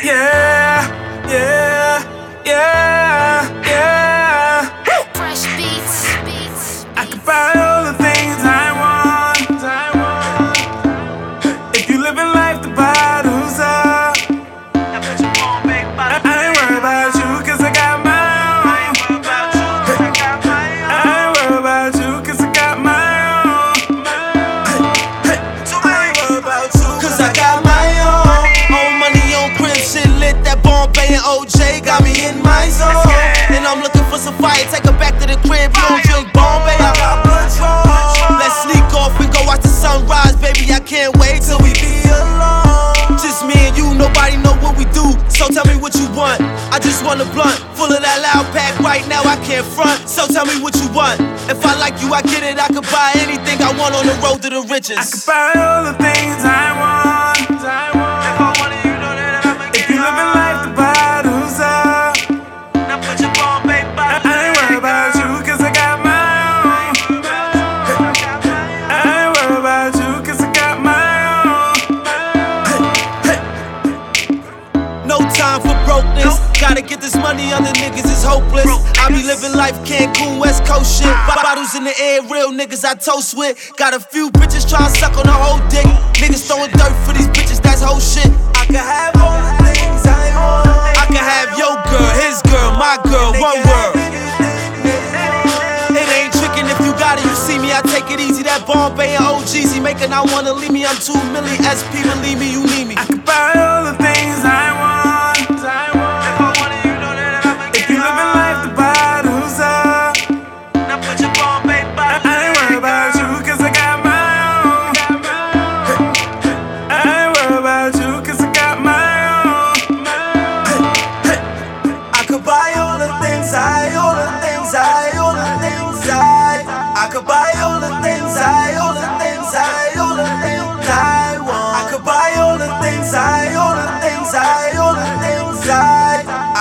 Yeah, yeah, my zone. And I'm looking for some fire, take her back to the crib. You don't drink Bombay, I got Patron. Let's sneak off and go watch the sunrise, baby. I can't wait till we be alone. Just me and you, nobody know what we do. So tell me what you want. I just want a blunt, full of that loud pack. Right now I can't front. So tell me what you want. If I like you, I get it. I could buy anything I want on the road to the riches. I can buy all the things I want. Gotta get this money, other niggas is hopeless. I be living life Cancun, West Coast shit. Bottles in the air, real niggas I toast with. Got a few bitches tryna suck on the whole dick. Niggas throwing dirt for these bitches, that's whole shit. I can have all the things I want. I can have your girl, his girl, my girl, one word. It ain't tricking if you got it, you see me, I take it easy. That Bombay and OGZ making I wanna leave me. I'm too milli SP, believe me, you need me. I can buy all the things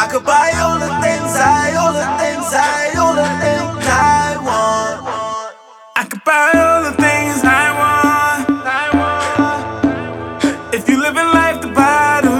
I. Could buy all the things I, all the things I, all the things I want. I can buy all the things I want. If you living life the bottoms